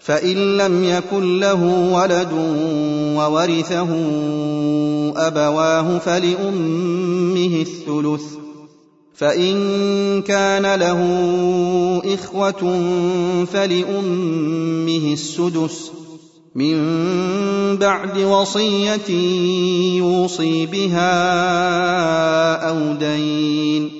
فإن لم يكن له ولد وورثه أبواه فلأمه الثلث. فإن كان له إخوة فلأمه السدس. من بعد وصية يوصي بها أو دين.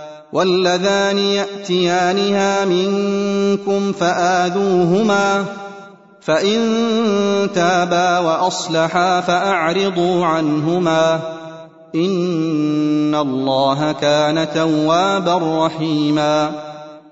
واللذان يأتيانها منكم فآذوهما فإن تابا وأصلحا فأعرضوا عنهما إن الله كان توابا رحيما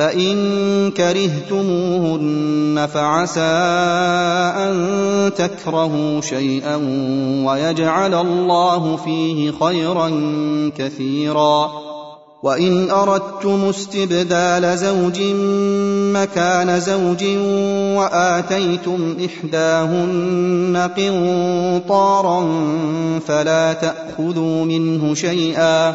فإن كرهتموهن فعسى أن تكرهوا شيئا ويجعل الله فيه خيرا كثيرا. وإن أردتم استبدال زوج مكان زوج وآتيتم إحداهن قنطارا فلا تأخذوا منه شيئا.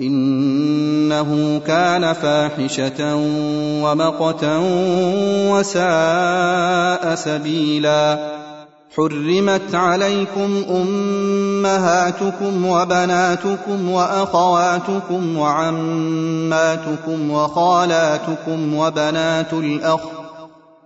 إنه كان فاحشة ومقتا وساء سبيلا. حرمت عليكم أمهاتكم وبناتكم وأخواتكم وعماتكم وخالاتكم وبنات الاخ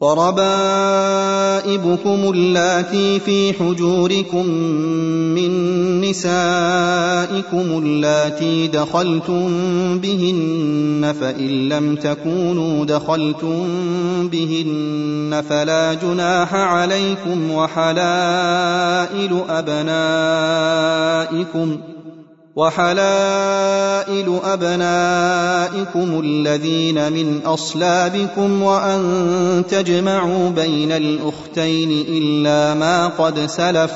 وربائبكم اللاتي في حجوركم من نسائكم اللاتي دخلتم بهن فإن لم تكونوا دخلتم بهن فلا جناح عليكم وحلائل أبنائكم وحلائل أبنائكم الذين من أصلابكم وأن تجمعوا بين الأختين إلا ما قد سلف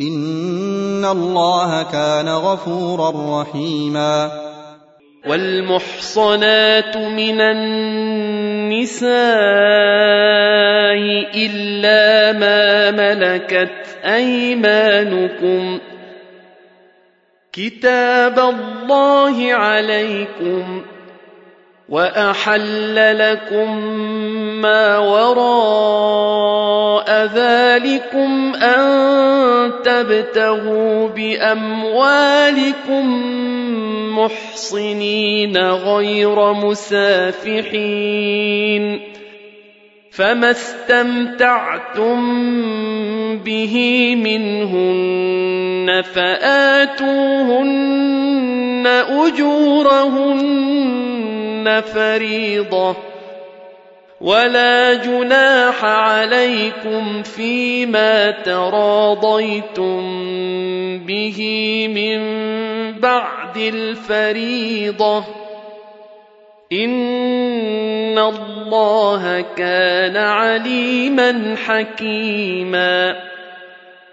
إن الله كان غفورا رحيما. والمحصنات من النساء إلا ما ملكت أيمانكم كتاب الله عليكم وأحل لكم ما وراء ذلكم أن تبتغوا بأموالكم محصنين غير مسافحين. فما استمتعتم به منهن فاتوهن اجورهن فريضه ولا جناح عليكم فيما تراضيتم به من بعد الفريضه ان الله كان عليما حكيما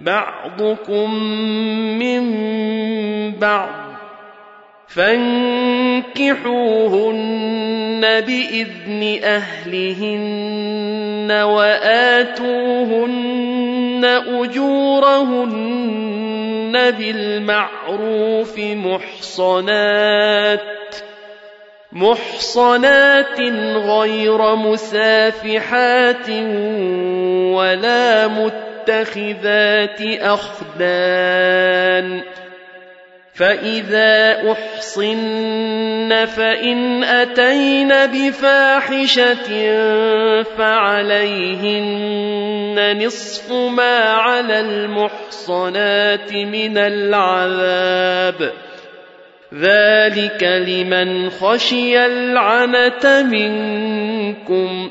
بعضكم من بعض فانكحوهن بإذن أهلهن وآتوهن أجورهن بالمعروف محصنات محصنات غير مسافحات ولا متخذات أخدان فإذا أحصن فإن أتين بفاحشة فعليهن نصف ما على المحصنات من العذاب. ذلك لمن خشي العنت منكم.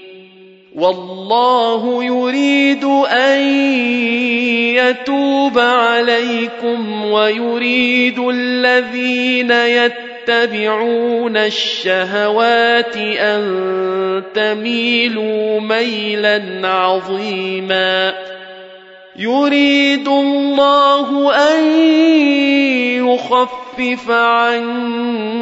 والله يريد أن يتوب عليكم ويريد الذين يتبعون الشهوات أن تميلوا ميلا عظيما. يريد الله أن يخفف عنكم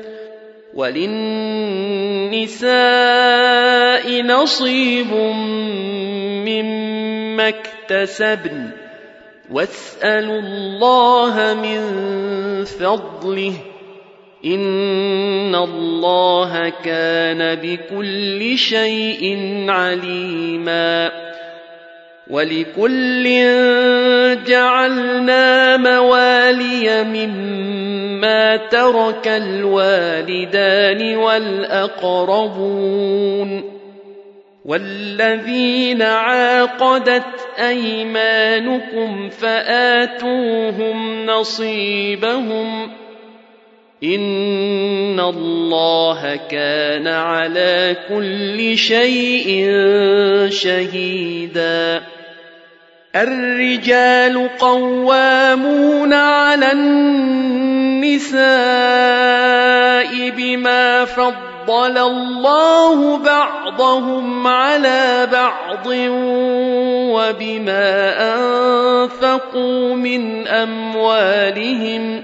وللنساء نصيب مما اكتسبن. واسألوا الله من فضله. إن الله كان بكل شيء عليما. ولكل جعلنا موالي مما ترك الوالدان والأقربون والذين عاقدت أيمانكم فآتوهم نصيبهم ان الله كان على كل شيء شهيدا. الرجال قوامون على النساء بما فضل الله بعضهم على بعض وبما انفقوا من اموالهم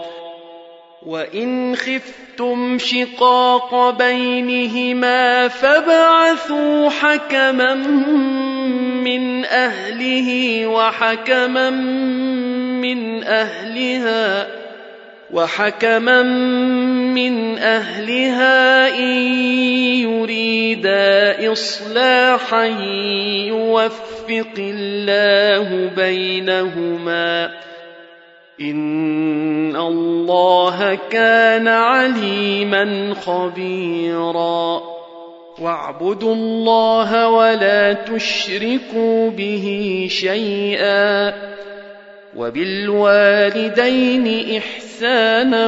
وإن خفتم شقاق بينهما فابعثوا حكما من أهله وحكما من أهلها وحكما من أهلها إن يريدا إصلاحا يوفق الله بينهما إن الله كان عليما خبيرا. واعبدوا الله ولا تشركوا به شيئا. وبالوالدين إحسانا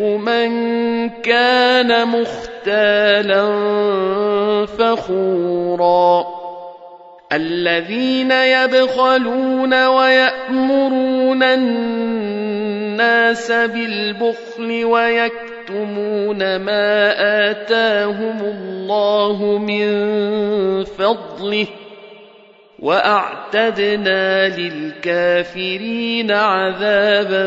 من كان مختالا فخورا. الذين يبخلون ويأمرون الناس بالبخل ويكتمون ما آتاهم الله من فضله وأعتدنا للكافرين عذابا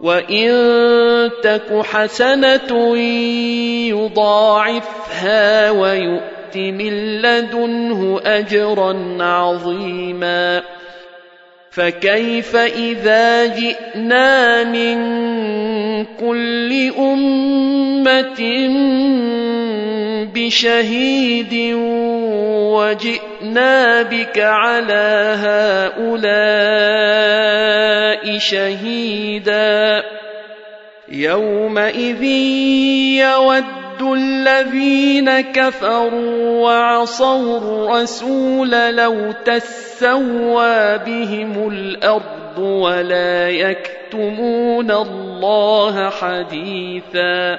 وان تك حسنه يضاعفها ويؤت من لدنه اجرا عظيما فكيف اذا جئنا من كل امه بشهيد وجئنا بك على هؤلاء شهيدا. يومئذ يود الذين كفروا وعصوا الرسول لو تسوى بهم الأرض ولا يكتمون الله حديثا.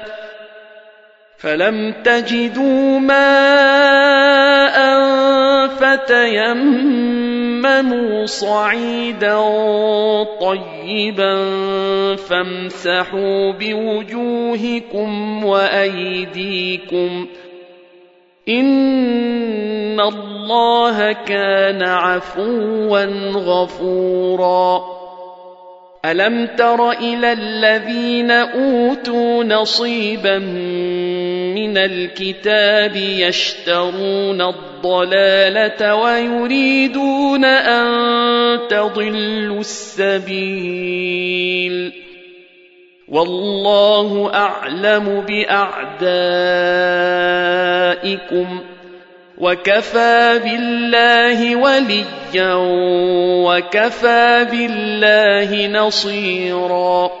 فلم تجدوا ماء فتيمموا صعيدا طيبا فامسحوا بوجوهكم وأيديكم إن الله كان عفوا غفورا ألم تر إلى الذين أوتوا نصيبا من الكتاب يشترون الضلالة ويريدون أن تضلوا السبيل. والله أعلم بأعدائكم وكفى بالله وليا وكفى بالله نصيرا.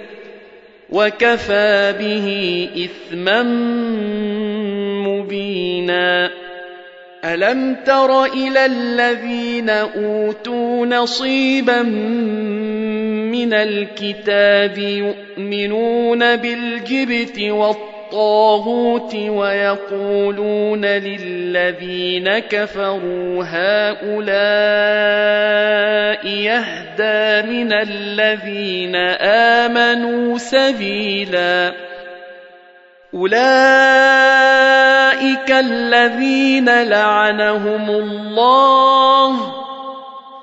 وكفى به اثما مبينا. ألم تر إلى الذين أوتوا نصيبا من الكتاب يؤمنون بالجبت والطاغوت ويقولون للذين كفروا هؤلاء يهدى من الذين آمنوا سبيلا. أولئك الذين لعنهم الله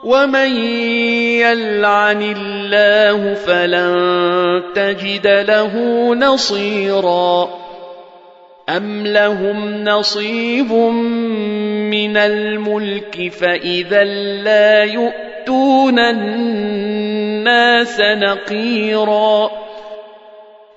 ومن يلعن الله فلن تجد له نصيرا ام لهم نصيب من الملك فاذا لا يؤتون الناس نقيرا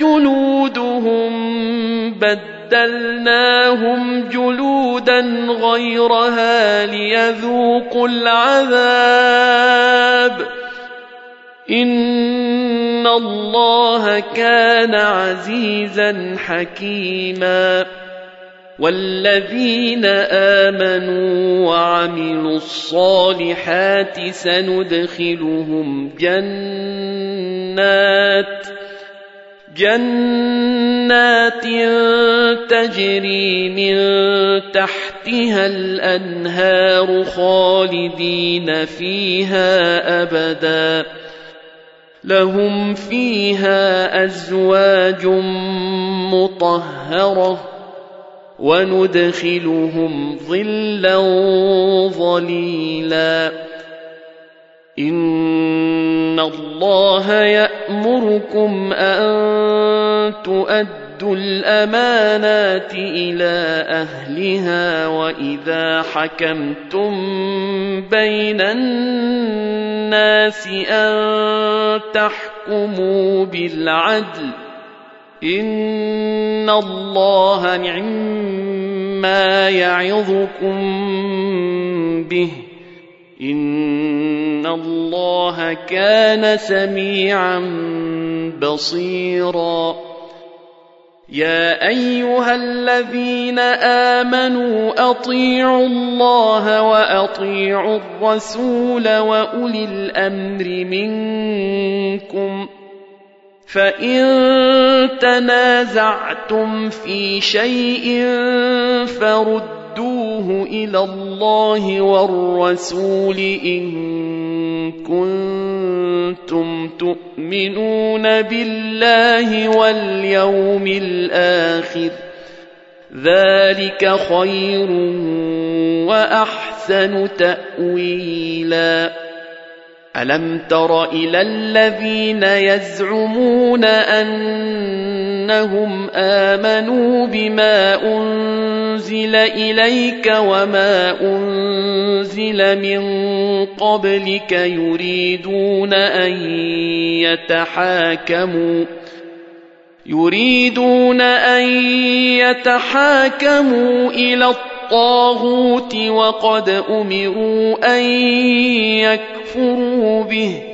جلودهم بدلناهم جلودا غيرها ليذوقوا العذاب. إن الله كان عزيزا حكيما. والذين آمنوا وعملوا الصالحات سندخلهم جنات جنات تجري من تحتها الأنهار خالدين فيها أبدا. لهم فيها أزواج مطهرة وندخلهم ظلا ظليلا. ان الله يامركم ان تؤدوا وَأَدُّوا الْأَمَانَاتِ إِلَىٰ أَهْلِهَا وَإِذَا حَكَمْتُم بَيْنَ النَّاسِ أَن تَحْكُمُوا بِالْعَدْلِ ۚ إِنَّ اللَّهَ نِعِمَّا يَعِظُكُم بِهِ ۗ إِنَّ اللَّهَ كَانَ سَمِيعًا بَصِيرًا. يا ايها الذين امنوا اطيعوا الله واطيعوا الرسول واولي الامر منكم فان تنازعتم في شيء فردوه إلى الله والرسول إن كنتم تؤمنون بالله واليوم الآخر ذلك خير وأحسن تأويلا. ألم تر إلى الذين يزعمون أنهم آمنوا بما أنزل إليك وما أنزل من قبلك يريدون أن يتحاكموا يريدون أن يتحاكموا إلى الطاغوت وقد أمروا أن يكفروا به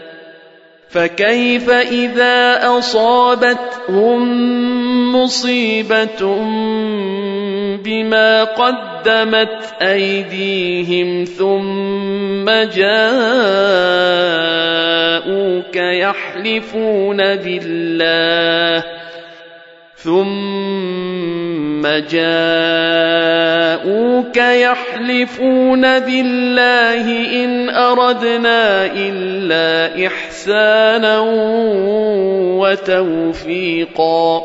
فكيف إذا اصابتهم مصيبة بما قدمت أيديهم ثم جاءوك يحلفون بالله ثم جاءوك يحلفون بالله إن أردنا إلا إحسانا وتوفيقا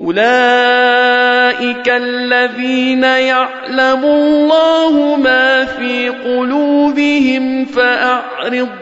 أولئك الذين يعلم الله ما في قلوبهم فأعرض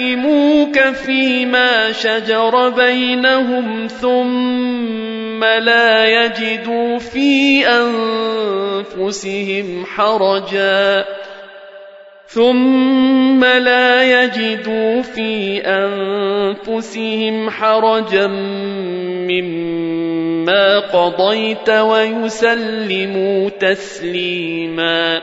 يحكموك فيما شجر بينهم ثم لا يجدوا في أنفسهم حرجا. ثم لا يجدوا في أنفسهم حرجا مما قضيت ويسلموا تسليما.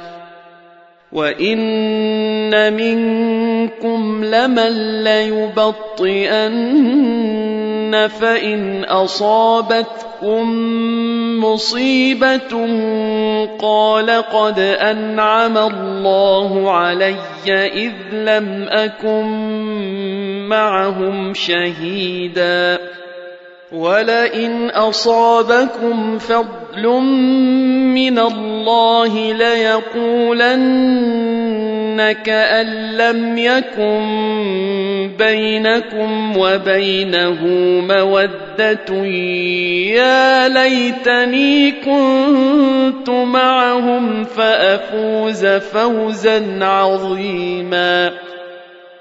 وان منكم لمن ليبطئن فان اصابتكم مصيبه قال قد انعم الله علي اذ لم اكن معهم شهيدا ولئن اصابكم فضل من الله ليقولن كأن لم يكن بينكم وبينه موده يا ليتني كنت معهم فافوز فوزا عظيما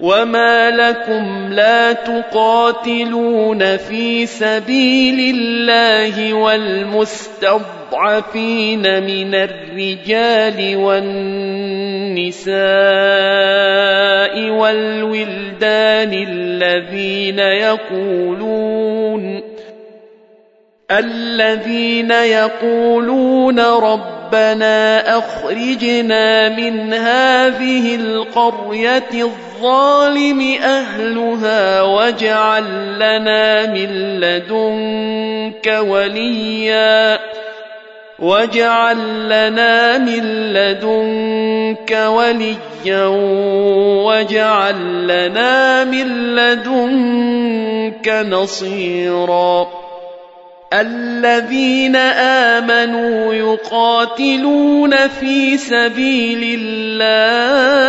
وما لكم لا تقاتلون في سبيل الله والمستضعفين من الرجال والنساء والولدان الذين يقولون الذين يقولون ربنا اخرجنا من هذه القريه الظالم أهلها واجعل لنا من لدنك وليا. واجعل لنا من لدنك وليا. واجعل لنا من لدنك نصيرا. الذين آمنوا يقاتلون في سبيل الله.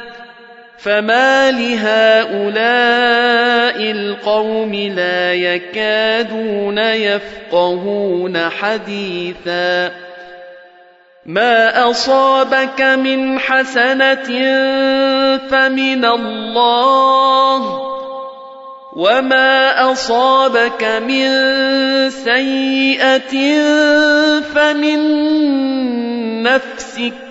فما لهؤلاء القوم لا يكادون يفقهون حديثا ما اصابك من حسنه فمن الله وما اصابك من سيئه فمن نفسك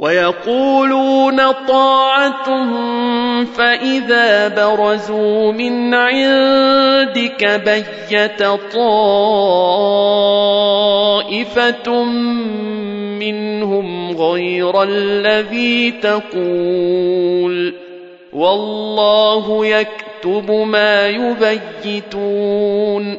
ويقولون طاعة فإذا برزوا من عندك بيت طائفة منهم غير الذي تقول والله يكتب ما يبيتون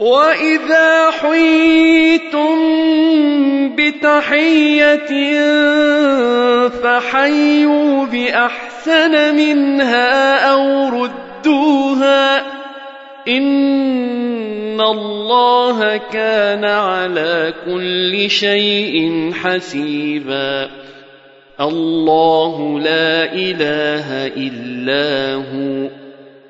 واذا حييتم بتحيه فحيوا باحسن منها أو ردوها إن الله كان على كل شيء حسيبا الله لا إله إلا هو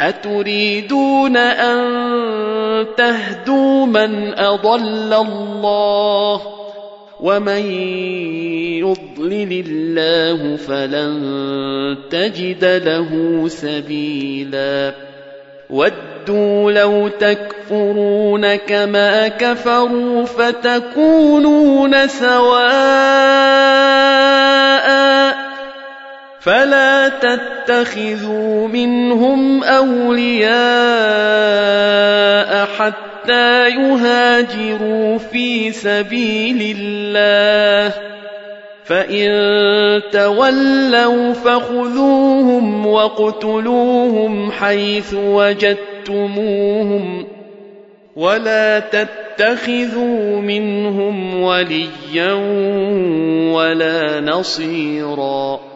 أتريدون أن تهدوا من أضل الله ومن يضلل الله فلن تجد له سبيلا ودوا لو تكفرون كما كفروا فتكونون سواء فلا تتخذوا منهم أولياء حتى يهاجروا في سبيل الله. فإن تولوا فخذوهم واقتلوهم حيث وجدتموهم. ولا تتخذوا منهم وليا ولا نصيرا.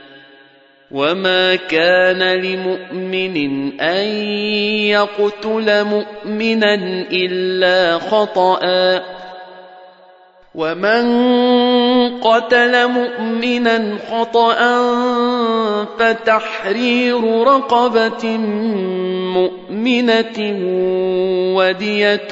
وما كان لمؤمن ان يقتل مؤمنا الا خطأ. ومن قتل مؤمنا خطأ فتحرير رقبة مؤمنة ودية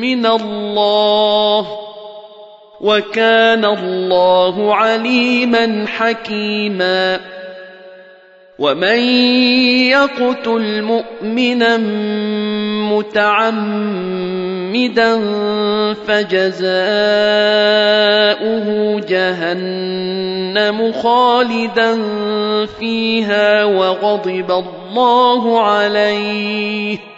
من الله وكان الله عليما حكيما. ومن يقتل مؤمنا متعمدا فجزاؤه جهنم خالدا فيها وغضب الله عليه.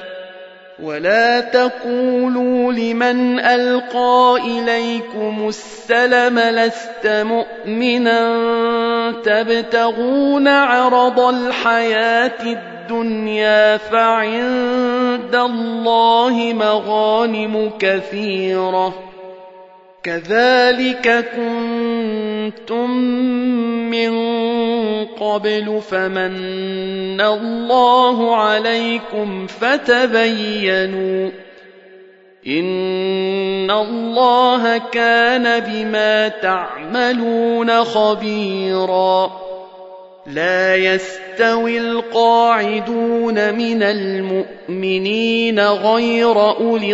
ولا تقولوا لمن القى اليكم السلم لست مؤمنا تبتغون عرض الحياة الدنيا فعند عند الله مغانم كثيرة كذلك كنتم من قبل فمن الله عليكم فتبينوا إن الله كان بما تعملون خبيراً لا يستوي القاعدون من المؤمنين غير اولي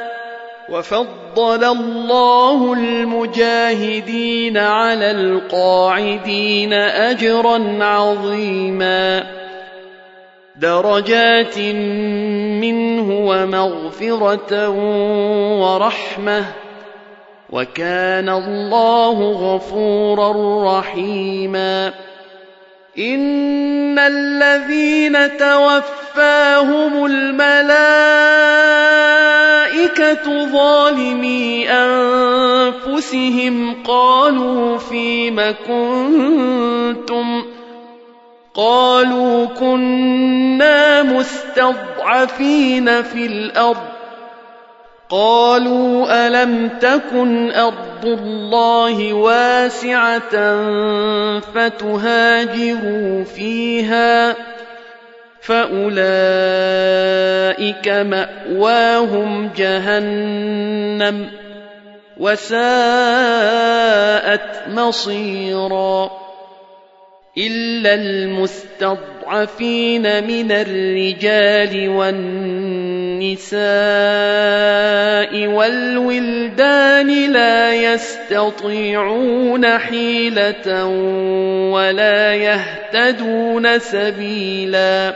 وفضل الله المجاهدين على القاعدين أجرا عظيما. درجات منه ومغفرة ورحمة. وكان الله غفورا رحيما. إن الذين توفاهم الملائكة ظالمي أنفسهم قالوا فيم كنتم؟ قالوا كنا مستضعفين في الأرض. قالوا ألم تكن أرض الله واسعة فتهاجروا فيها؟ فأولئك مأواهم جهنم وساءت مصيرا إلا المستضعفين من الرجال والنساء النساء والولدان لا يستطيعون حيلة ولا يهتدون سبيلا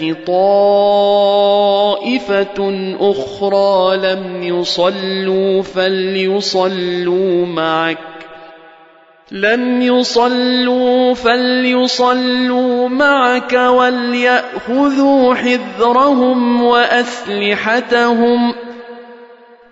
ولتأت طائفة أخرى لم يصلوا فليصلوا معك. لم يصلوا فليصلوا معك وليأخذوا حذرهم وأسلحتهم ۖ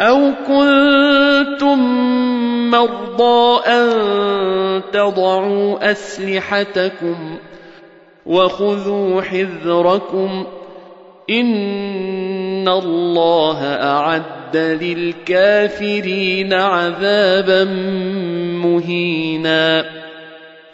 أو كنتم مرضى أن تضعوا أسلحتكم وخذوا حذركم إن الله أعد للكافرين عذابا مهينا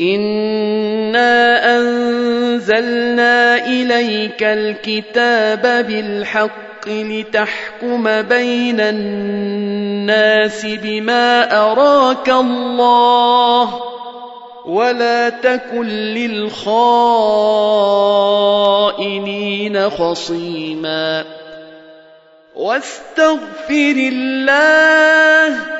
انا انزلنا اليك الكتاب بالحق لتحكم بين الناس بما اراك الله ولا تكن للخائنين خصيما واستغفر الله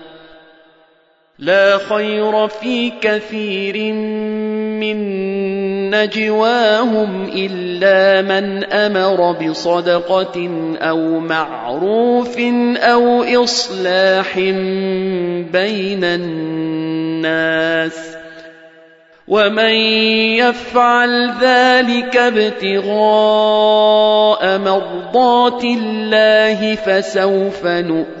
لا خير في كثير من نجواهم إلا من أمر بصدقة أو معروف أو إصلاح بين الناس ومن يفعل ذلك ابتغاء مرضات الله فسوف نؤتي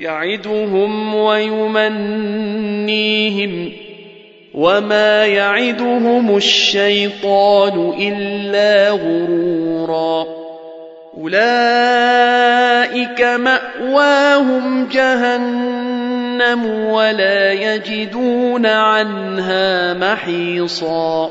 يعدهم ويمنيهم وما يعدهم الشيطان إلا غرورا. أولئك مأواهم جهنم ولا يجدون عنها محيصا.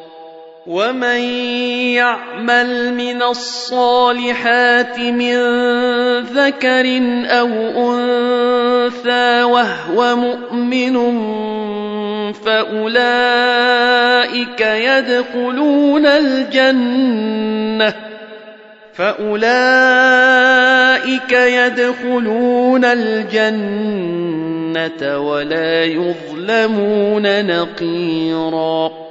ومن يعمل من الصالحات من ذكر أو انثى وهو مؤمن فاولئك يدخلون الجنه فاولئك يدخلون الجنه ولا يظلمون نقيرا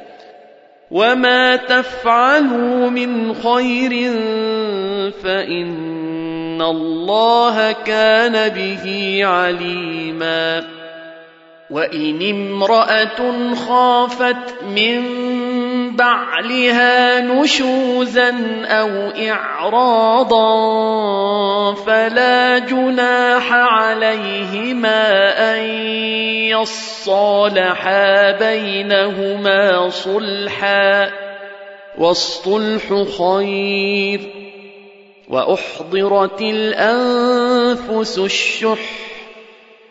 وما تفعلوا من خير فإن الله كان به عليما وإن امرأة خافت من بعلها نشوزا أو إعراضا فلا جناح عليهما أن يصالحا بينهما صلحا والصلح خير وأحضرت الأنفس الشح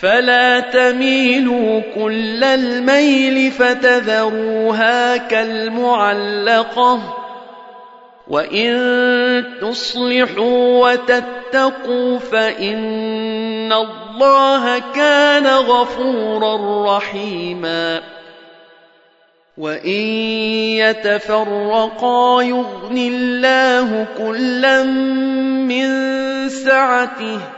فلا تميلوا كل الميل فتذروها كالمعلقة. وإن تصلحوا وتتقوا فإن الله كان غفورا رحيما. وإن يتفرقا يغن الله كلا من سعته.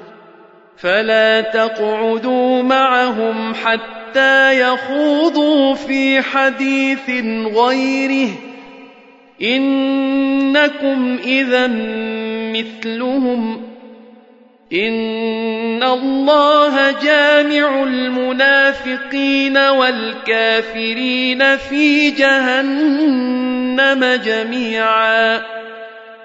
فلا تقعدوا معهم حتى يخوضوا في حديث غيره. إنكم اذا مثلهم. إن الله جامع المنافقين والكافرين في جهنم جميعا.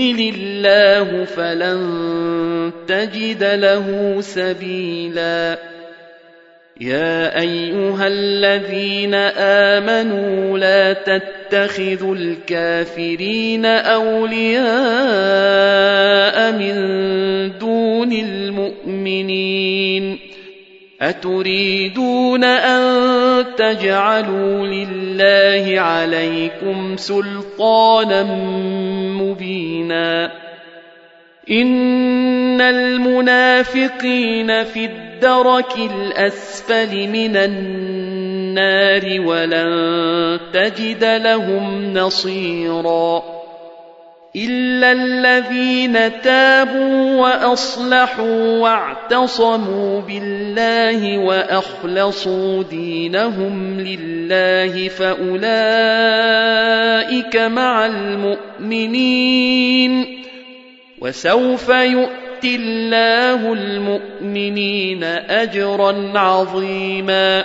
يضلل الله فلن تجد له سبيلا. يا أيها الذين آمنوا لا تتخذوا الكافرين أولياء من دون المؤمنين. أتريدون أن تجعلوا لله عليكم سلطانا مبينا إن المنافقين في الدرك الأسفل من النار ولن تجد لهم نصيرا الا الذين تابوا واصلحوا واعتصموا بالله واخلصوا دينهم لله فاولئك مع المؤمنين وسوف يؤتي الله المؤمنين اجرا عظيما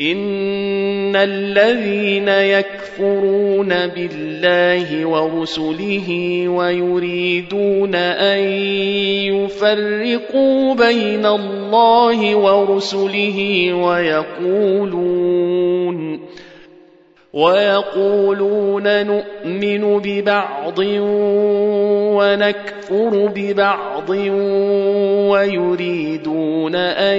إن الذين يكفرون بالله ورسله ويريدون أن يفرقوا بين الله ورسله ويقولون ويقولون نؤمن ببعض ونكفر ببعض ويريدون أن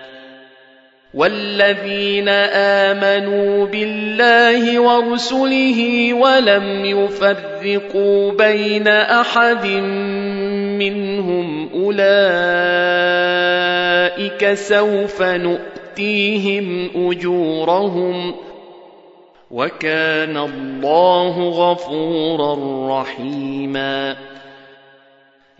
والذين آمنوا بالله ورسله ولم يفرقوا بين أحد منهم أولئك سوف نؤتيهم أجورهم وكان الله غفورا رحيما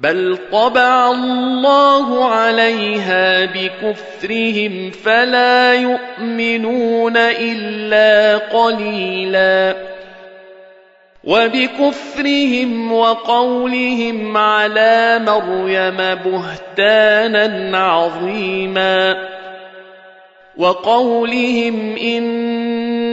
بل طبع الله عليها بكفرهم فلا يؤمنون الا قليلا وبكفرهم وقولهم على مريم بهتانا عظيما وقولهم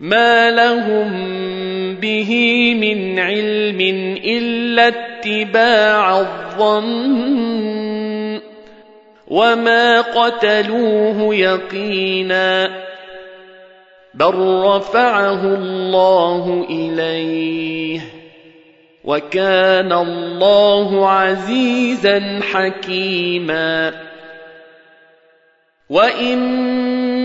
ما لهم به من علم الا اتباع الظن وما قتلوه يقينا بل رفعه الله اليه وكان الله عزيزا حكيما وان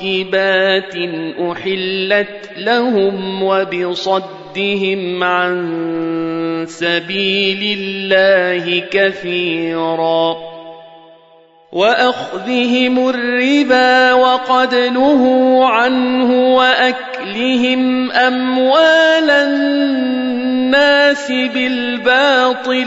طيبات أحلت لهم وبصدهم عن سبيل الله كثيراً وأخذهم الربا وقد نهوا عنه وأكلهم أموال الناس بالباطل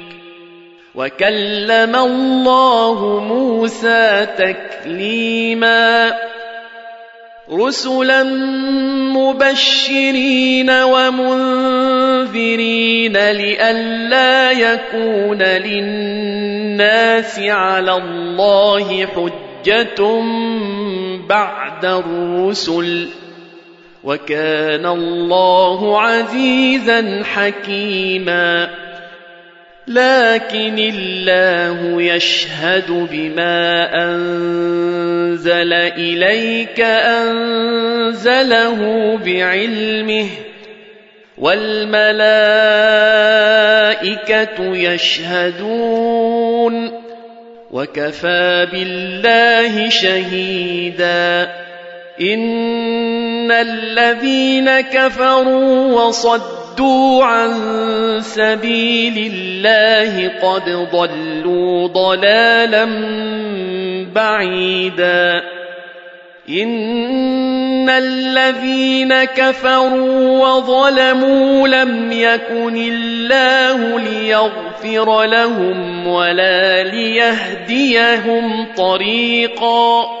وكلم الله موسى تكليما. رسلا مبشرين ومنذرين لئلا يكون للناس على الله حجة بعد الرسل. وكان الله عزيزا حكيما. لكن الله يشهد بما أنزل إليك أنزله بعلمه والملائكة يشهدون وكفى بالله شهيدا. إن الذين كفروا وصدوا صدوا عن سبيل الله قد ضلوا ضلالا بعيدا. ان الذين كفروا وظلموا لم يكن الله ليغفر لهم ولا ليهديهم طريقا.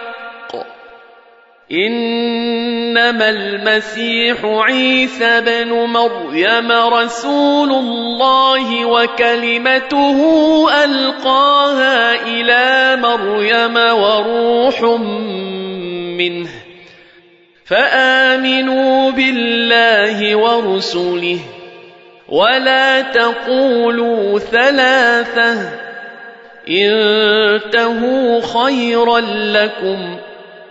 إنما المسيح عيسى بن مريم رسول الله وكلمته ألقاها إلى مريم وروح منه فآمنوا بالله ورسله ولا تقولوا ثلاثة انتهوا خيرا لكم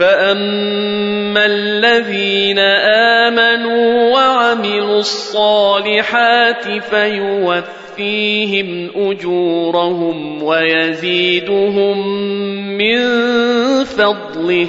فاما الذين امنوا وعملوا الصالحات فيوفيهم اجورهم ويزيدهم من فضله